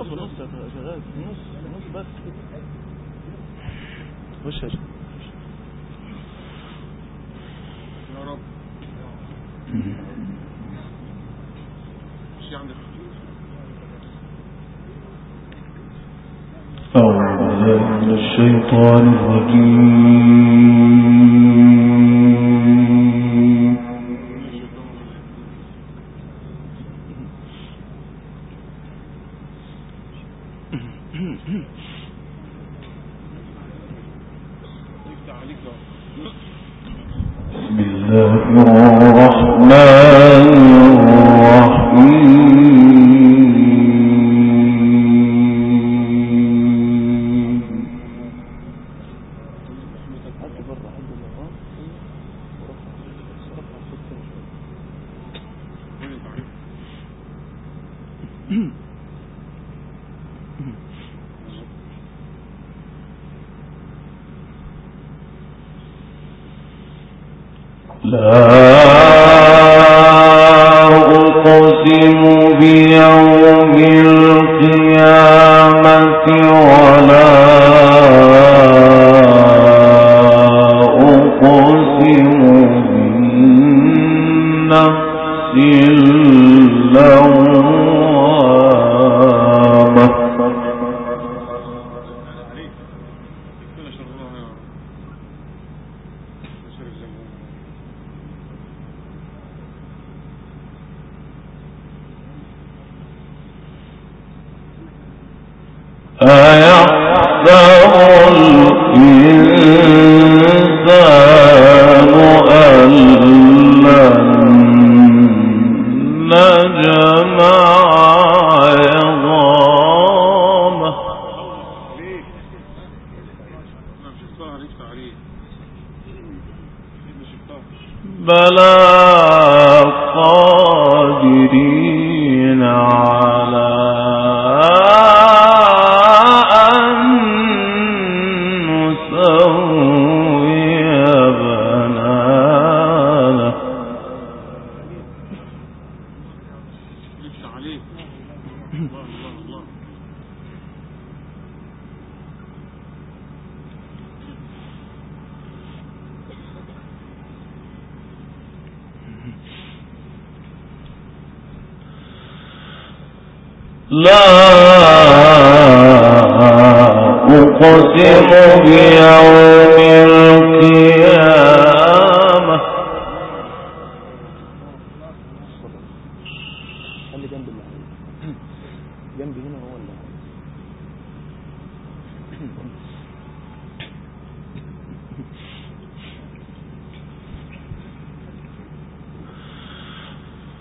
نص ونص يا شباب نص نص بس. وش يا شباب يا رب. شيء عندك أعوذ بالله من الشيطان الرجيم.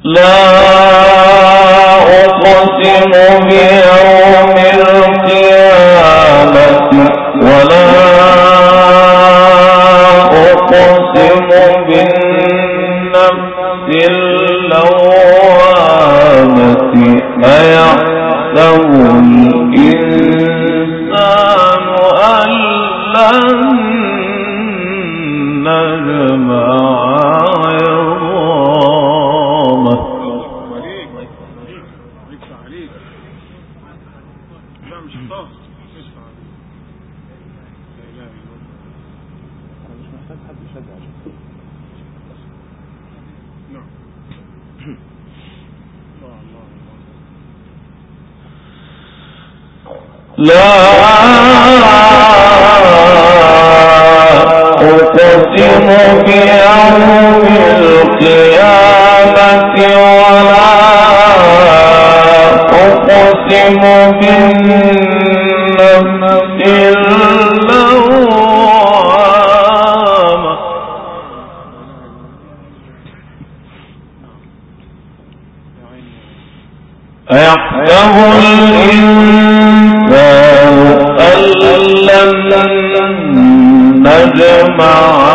لا مجمعا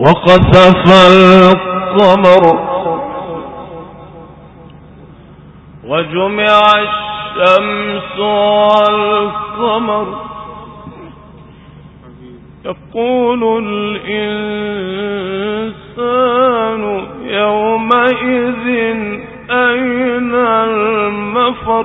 وقذف القمر وجمع الشمس والقمر. يقول الإنسان يومئذ أين المفر؟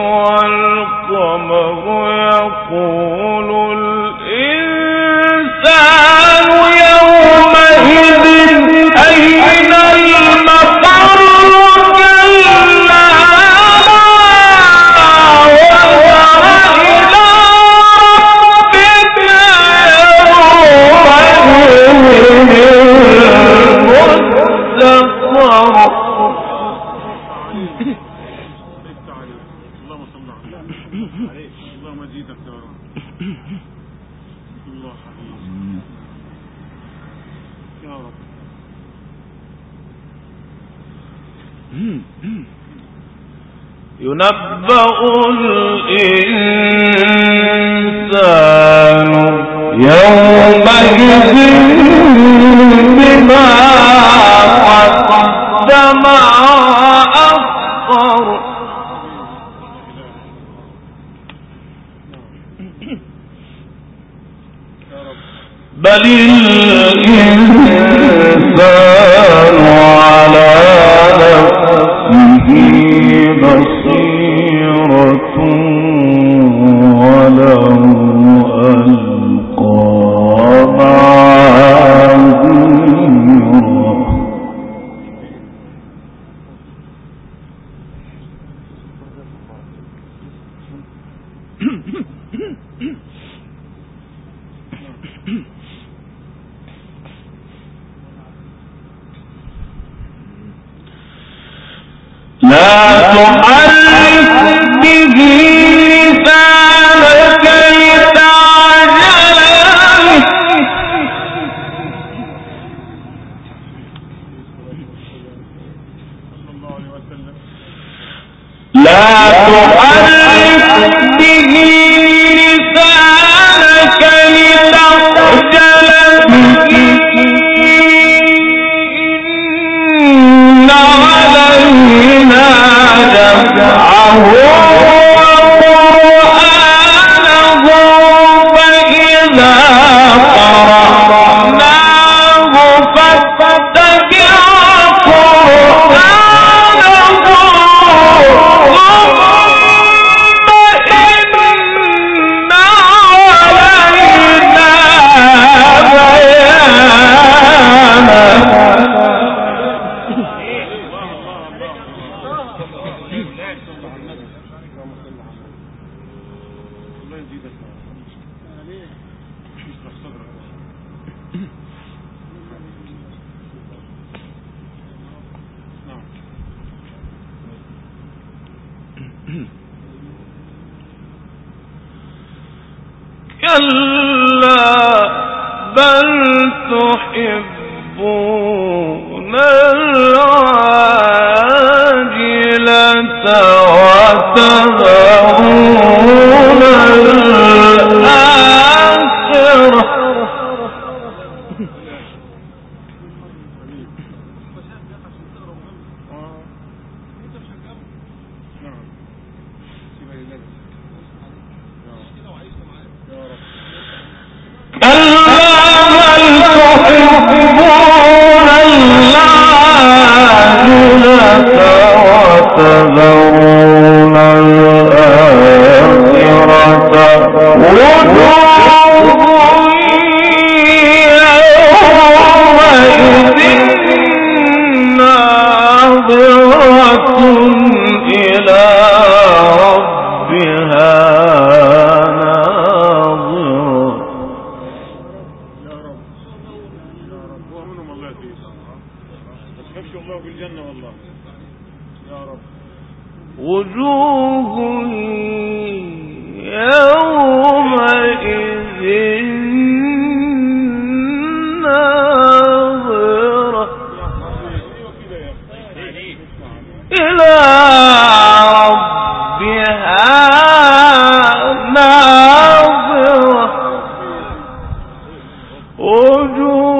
والقمر لا تحرك به كلا بل تحبون العاجلة وتذرون الآخرة. وتذرون الآخرة. وجوه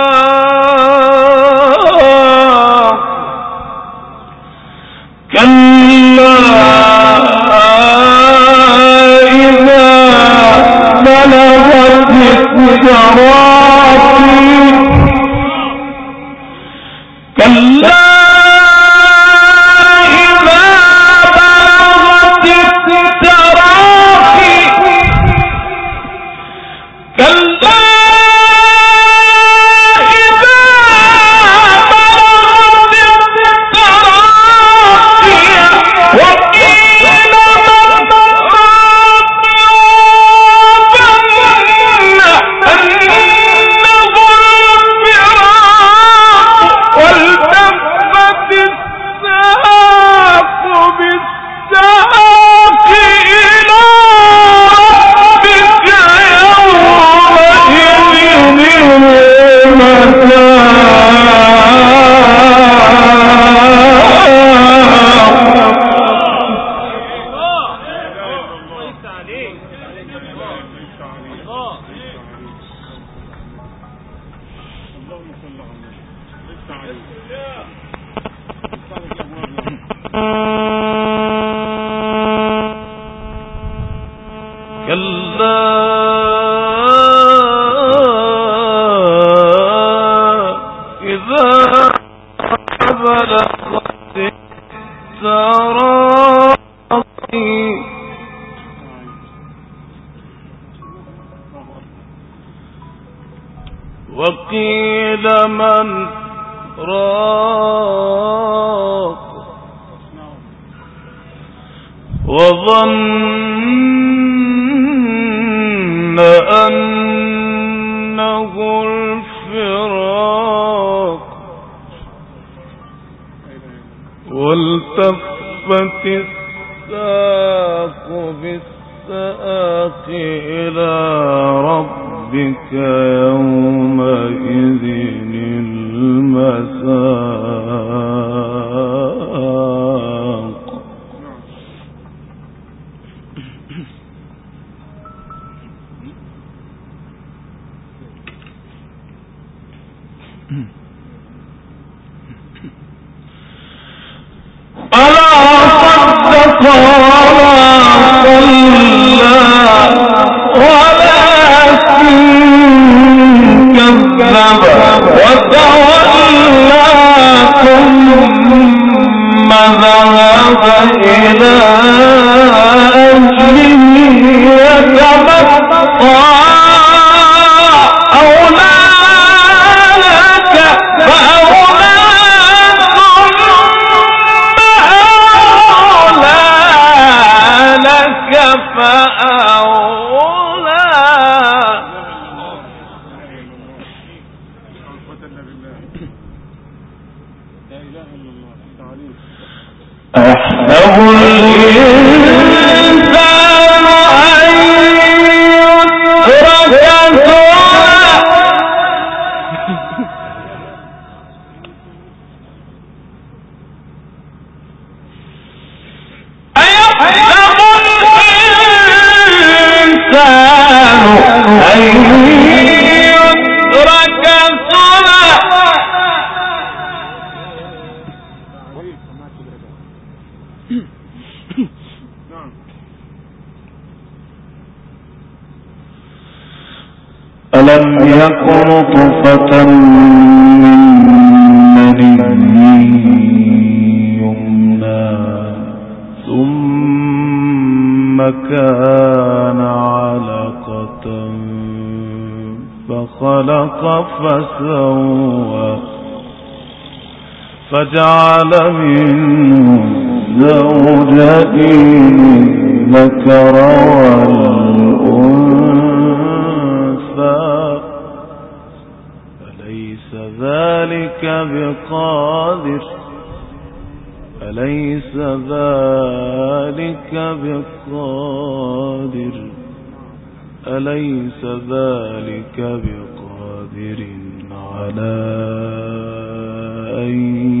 والشراب كلا اللهم صل على النبي افتح عليه كلا فتولاكم ثم ذهب إلى فجعل منه زوجين ذكر والأنثى. أليس ذلك بقادر؟ أليس ذلك بقادر؟ أليس ذلك بقادر على أن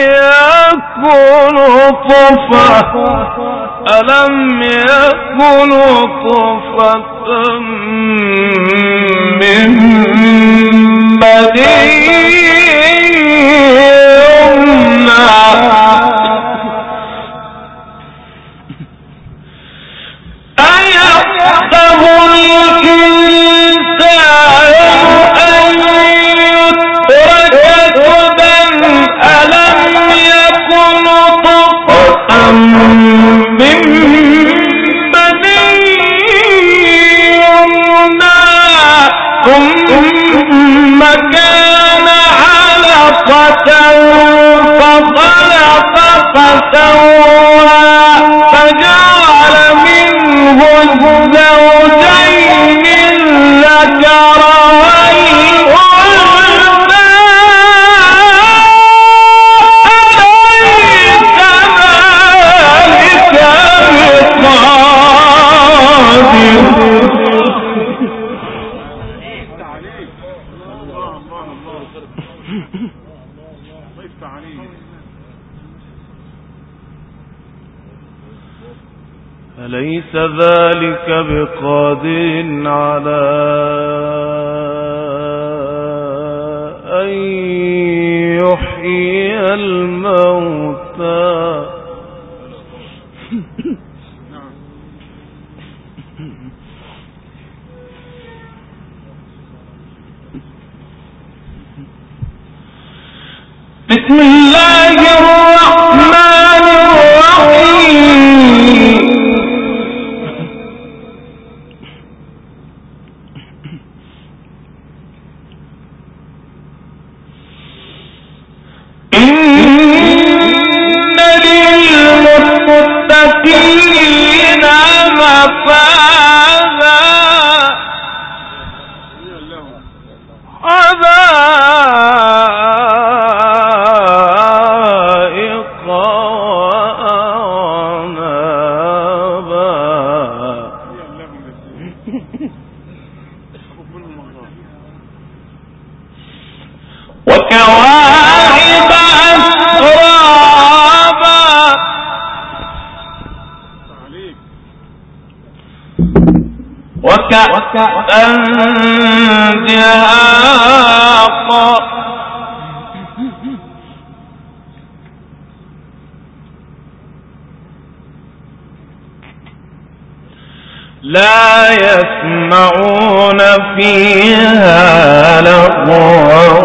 يكن طفة ألم يكن طفة من مني يمنى أيحسب فجعل منه الزوجين الذكر وكأسا دهاقا لا يسمعون فيها لغوا.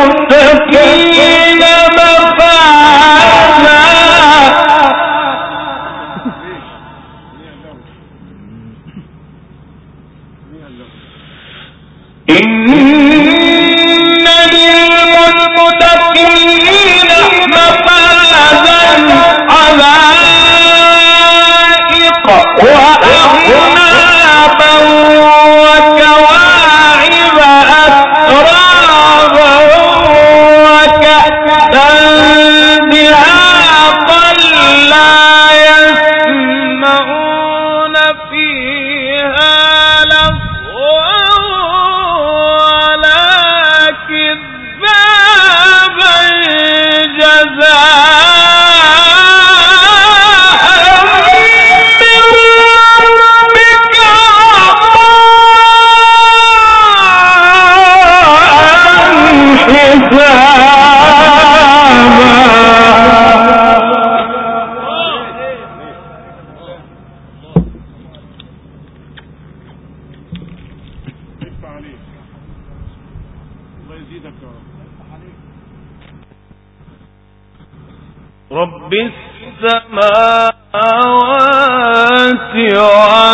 للمتقين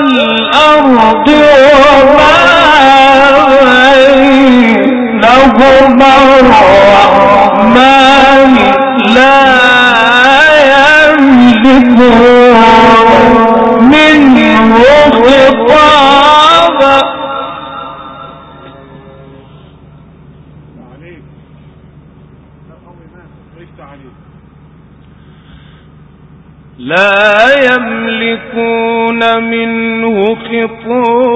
والأرض وما بينهما الرحمن لا يملكون منه خطابا. لا يملكون من يوقظون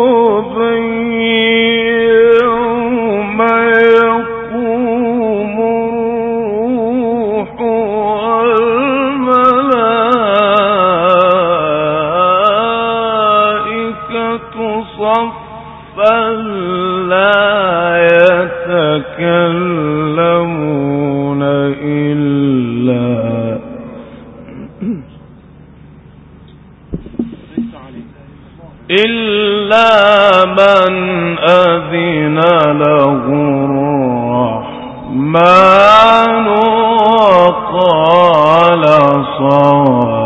وقال صواب.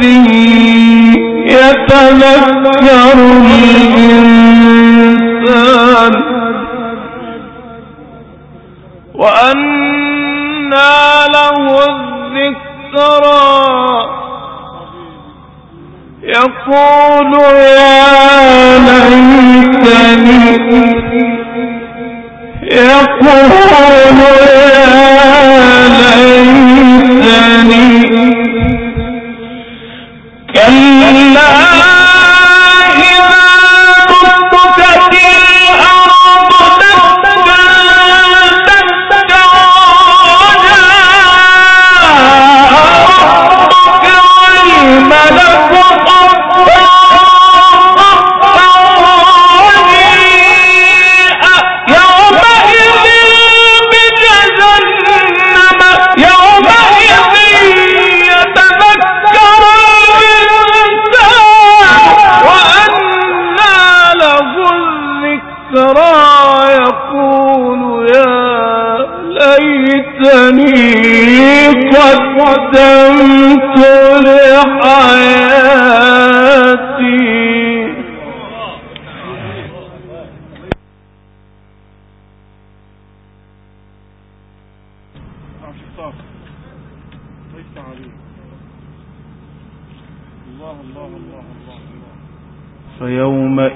به يتذكر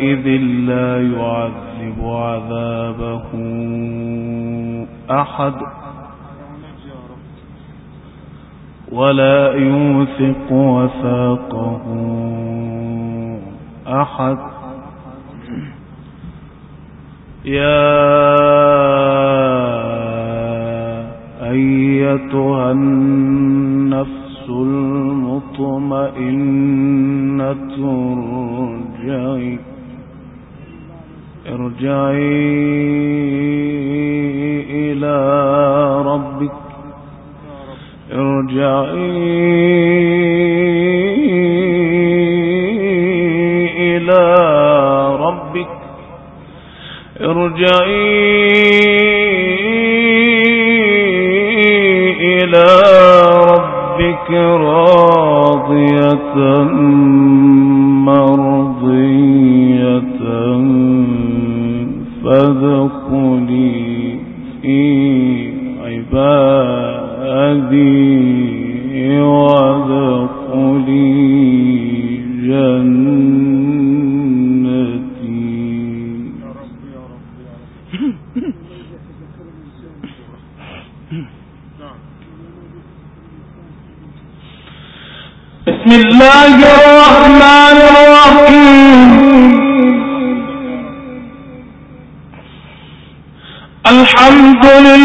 فيومئذ لا يعذب عذابه أحد ولا يوثق وثاقه أحد. يا أيتها النفس المطمئنة ارجعي. ارجعي إلى ربك. ارجعي إلى ربك. ارجعي إلى ربك راضية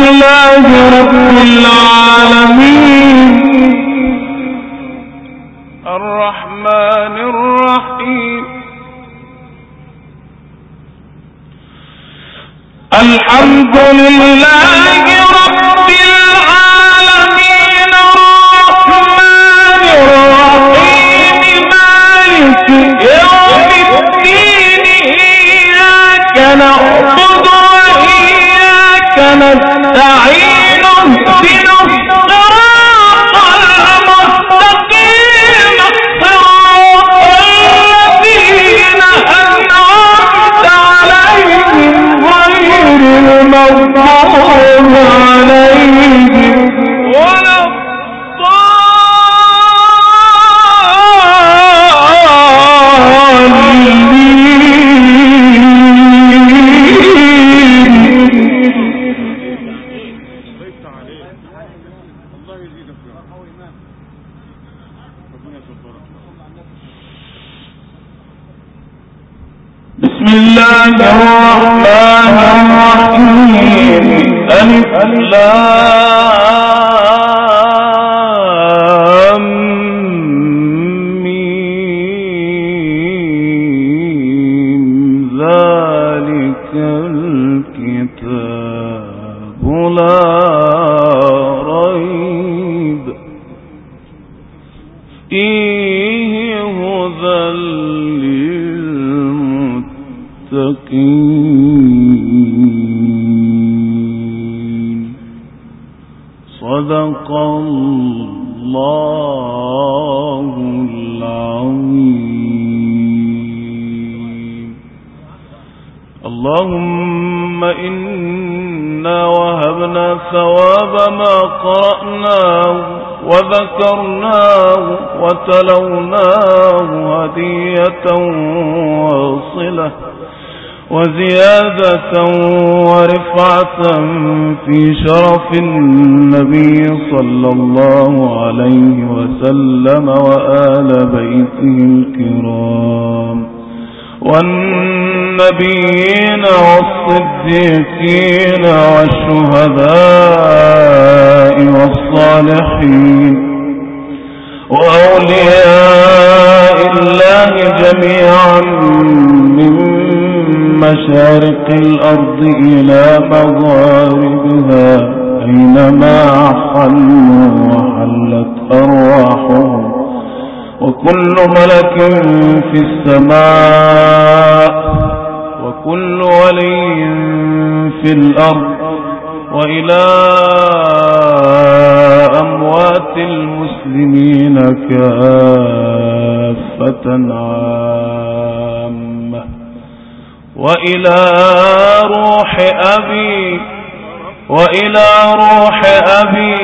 لله رب العالمين. الله شرف النبي صلى الله عليه وسلم وآل بيته الكرام والنبيين والصديقين والشهداء والصالحين وأولياء الله جميعا من مشارق الأرض إلى مغاربها أينما حلوا وحلت أرواحهم وكل ملك في السماء وكل ولي في الأرض وإلى أموات المسلمين كافة عامة وإلى روح أبي وإلى روح أبي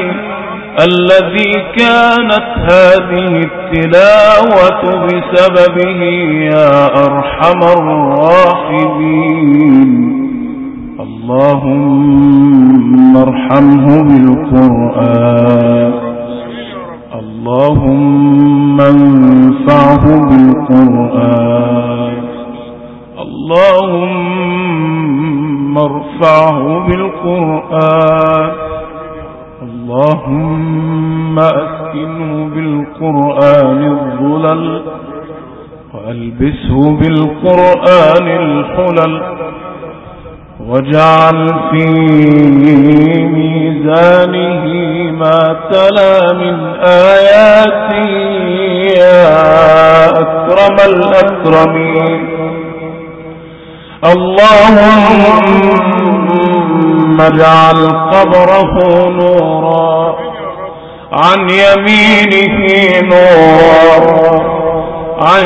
الذي كانت هذه التلاوة بسببه يا أرحم الراحمين. اللهم ارحمه بالقرآن. اللهم انفعه بالقرآن. اللهم ارفعه بالقرآن. اللهم أسكنه بالقرآن الظلل وألبسه بالقرآن الحلل واجعل في ميزانه ما تلا من آياتي يا أكرم الأكرمين. اللهم اجعل قبره نورا عن يمينه نورا عن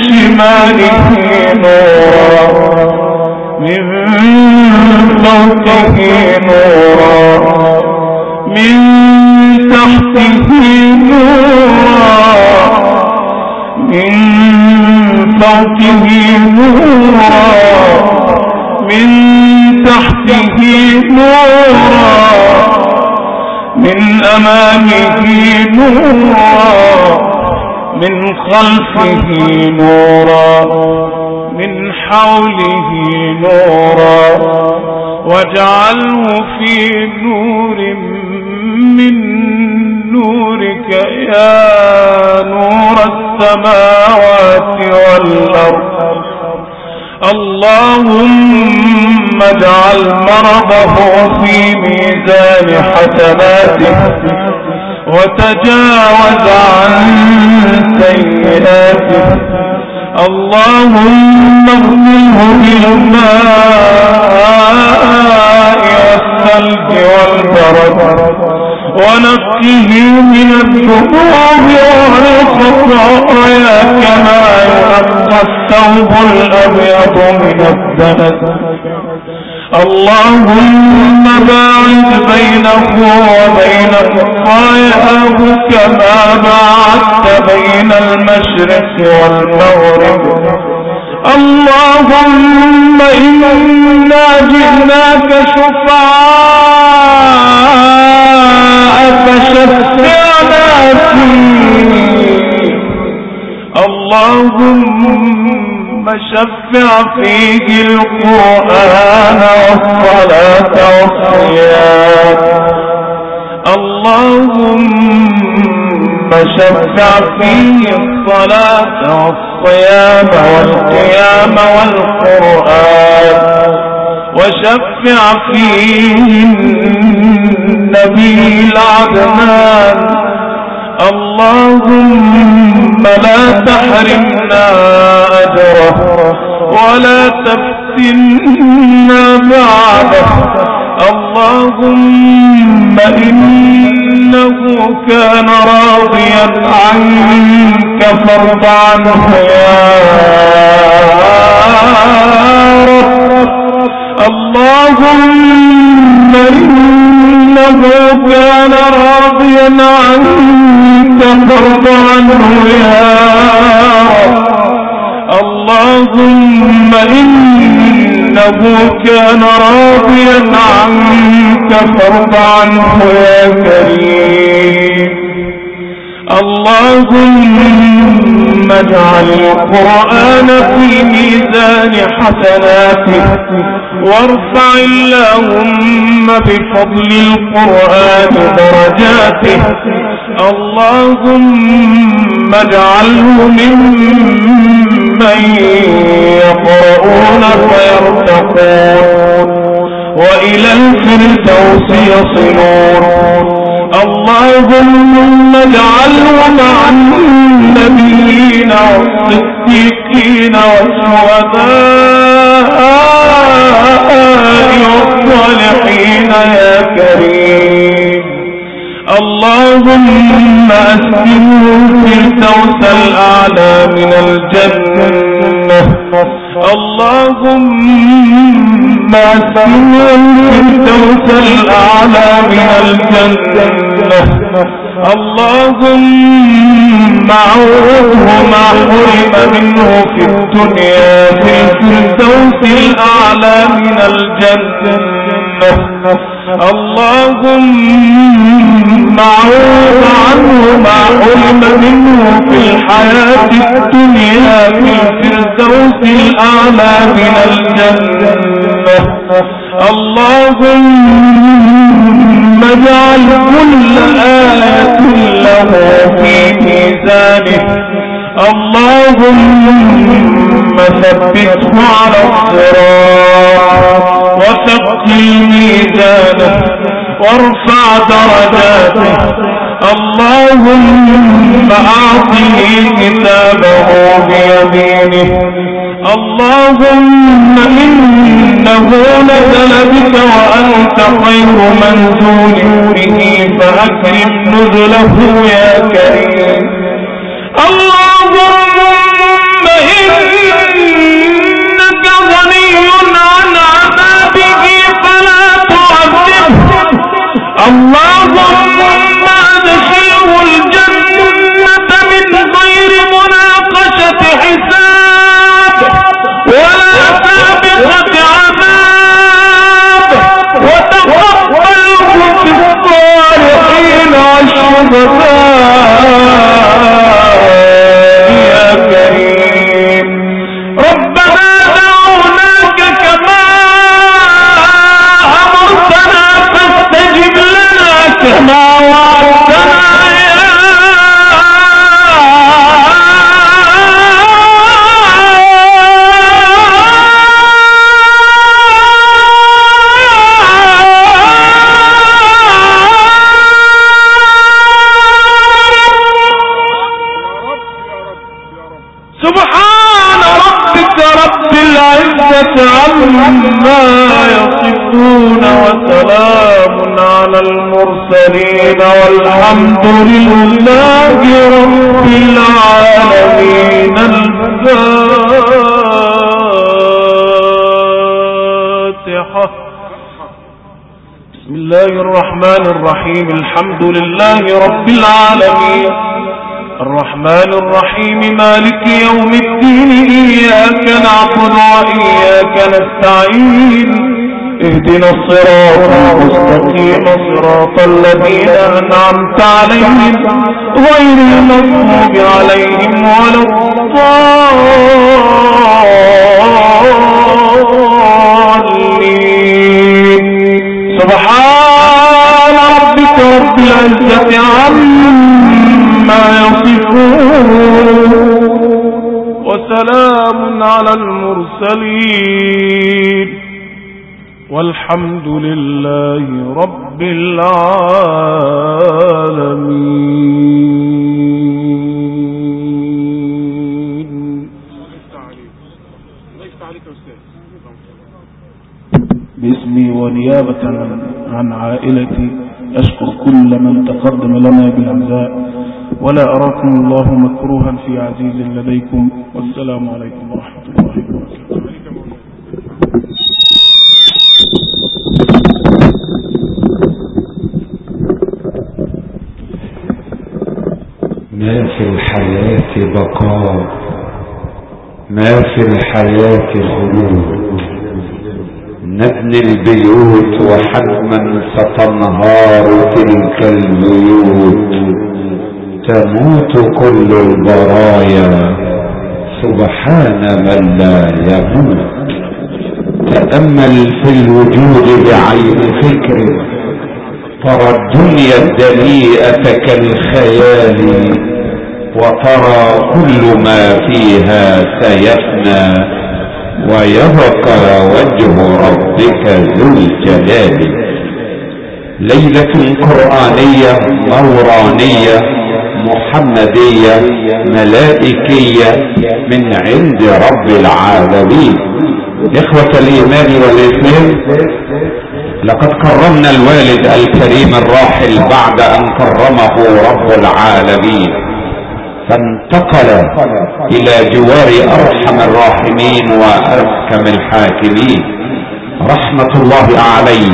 شماله نورا من فوقه نورا من تحته نورا من فوقه نورا من تحته نورا من أمامه نورا من خلفه نورا من حوله نورا واجعله في نور من نورك يا نور السماوات والأرض. اللهم اجعل مرضه في ميزان حسناته وتجاوز عن سيئاته. اللهم اغفره بالماء ونقه من الذنوب والخطايا كما ينقى الثوب الأبيض من الدنس اللهم باعد بينه وبين خطاياه كما باعدت بين المشرق والمغرب. اللهم إنا جئناك شفعاء اللهم شفع فيه القرآن والصلاة والصيام. اللهم شفع فيه الصلاة والصيام والقيام والقرآن. وشفع فيه النبي العدنان. اللهم لا تحرمنا أجره ولا تفتنا بعده. اللهم إنه كان راضيا عنك فارض عنه يا رب. اللهم إنه كان راضيا عنك فارض عنه يا اللهم إنه كان راضيا عنك فارض عنه يا كريم. اللهم اجعل القرآن في ميزان حسناته وارفع اللهم بفضل القرآن درجاته. اللهم اجعله ممن يقرؤون فيرتقون وإلى الفردوس يصلون. اللهم اجعله مع النبيين والصديقين والشهداء والصالحين يا كريم. اللهم أسكنه الفردوس الأعلى من الجنة. اللهم مسكنهم في الدوس الأعلى من الجنة اللهم عوضه ما حرم منه في الدنيا في الفردوس الأعلى من الجنة. اللهم عوض عنه ما حرم منه في الحياة الدنيا في الفردوس الأعلى من الجنة. اللهم اجعل كل آية له في ميزانه. اللهم ثبته على الصراط وثقل ميزانه وارفع درجاته. اللهم أعطه كتابه بيمينه. اللهم إنه نزل بك وأنت خير منزول به فأكرم نزله يا كريم. اللهم إنك غني عن عذابه فلا تعذبه اللهم أدخله المرسلين والحمد لله رب العالمين الفاتحة. بسم الله الرحمن الرحيم. الحمد لله رب العالمين. الرحمن الرحيم. مالك يوم الدين. إياك نعبد وإياك نستعين. اهدنا الصراط المستقيم. صراط الذين أنعمت عليهم غير المغضوب عليهم ولا الضالين. سبحان ربك رب العزة عما يصفون وسلام على المرسلين. والحمد لله رب العالمين. باسمي ونيابة عن عائلتي أشكر كل من تقدم لنا بالعزاء ولا أراكم الله مكروها في عزيز لديكم والسلام عليكم ورحمة الله وبركاته عليك يا مولانا ما في الحياة بقاء ما في الحياة خلود نبني البيوت وحتما ستنهار تلك البيوت. تموت كل البرايا. سبحان من لا يموت. تأمل في الوجود بعين فكرك ترى الدنيا الدنيئة كالخيال وترى كل ما فيها سيفنى ويبقى وجه ربك ذو الجلال. ليلة قرآنية نورانية محمدية ملائكية من عند رب العالمين. إخوة الإيمان والإسلام لقد كرمنا الوالد الكريم الراحل بعد أن كرمه رب العالمين. فانتقل إلى جوار أرحم الراحمين وأرحم الحاكمين. رحمة الله عليه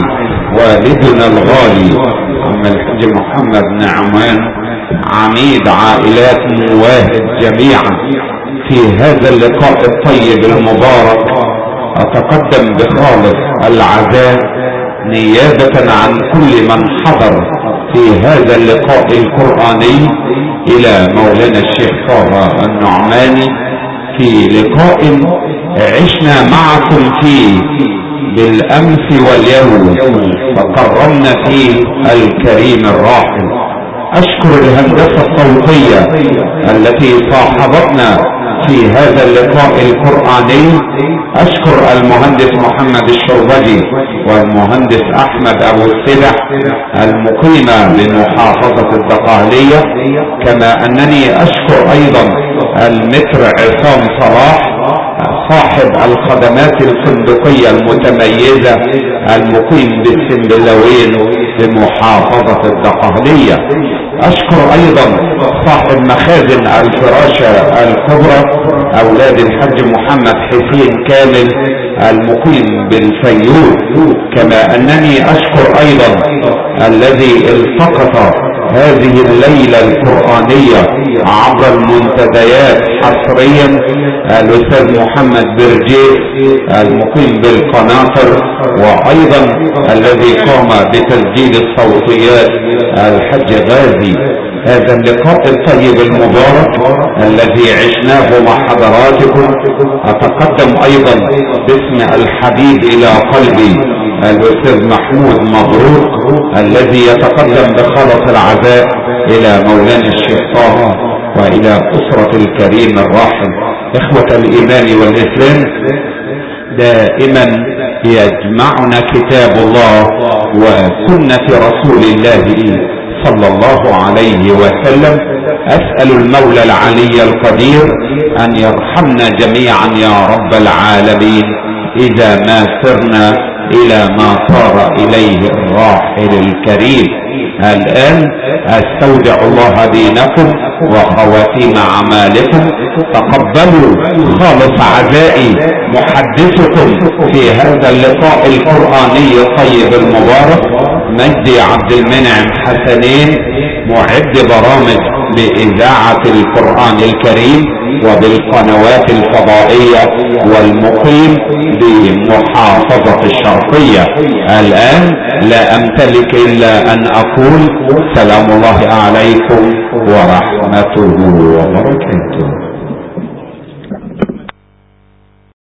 والدنا الغالي عم الحاج محمد نعمان عميد عائلات مواهب جميعا. في هذا اللقاء الطيب المبارك أتقدم بخالص العزاء نيابة عن كل من حضر في هذا اللقاء القرآني إلى مولانا الشيخ طه النعماني في لقاء عشنا معكم فيه بالأمس واليوم فكرمنا فيه الكريم الراحل. أشكر الهندسة الصوتية التي صاحبتنا في هذا اللقاء القرآني أشكر المهندس محمد الشربجي والمهندس أحمد أبو السبح المقيمة بمحافظة الدقهلية كما أنني أشكر أيضا المتر عصام صلاح صاحب الخدمات الفندقية المتميزة المقيم بالسنبلاوين بمحافظة الدقهلية. أشكر أيضا صاحب مخازن الفراشة الكبرى أولاد الحاج محمد حسين كامل المقيم بالفيوم كما أنني أشكر أيضا الذي التقط هذه الليلة القرآنية عبر المنتديات حصريا الأستاذ محمد برجيس المقيم بالقناطر وأيضا الذي قام بتسجيل الصوتيات الحج غازي. هذا اللقاء الطيب المبارك الذي عشناه مع حضراتكم. أتقدم أيضا باسم الحبيب إلى قلبي الأستاذ محمود مبروك الذي يتقدم بخلص العزاء إلى مولانا الشيخ طه. والى أسرة الكريم الراحل إخوة الإيمان والإسلام دائما يجمعنا كتاب الله وسنة رسول الله صلى الله عليه وسلم. أسأل المولى العلي القدير أن يرحمنا جميعا يا رب العالمين. إذا ما سرنا إلى ما صار إليه الراحل الكريم. الآن أستودع الله دينكم وخواتيم أعمالكم. تقبلوا خالص عزائي محدثكم في هذا اللقاء القرآني الطيب المبارك. مجدي عبد المنعم حسنين معد برامج بإذاعة القرآن الكريم وبالقنوات الفضائية والمقيم بمحافظة الشرقية. الآن لا أمتلك إلا أن أقول سلام الله عليكم ورحمته وبركاته.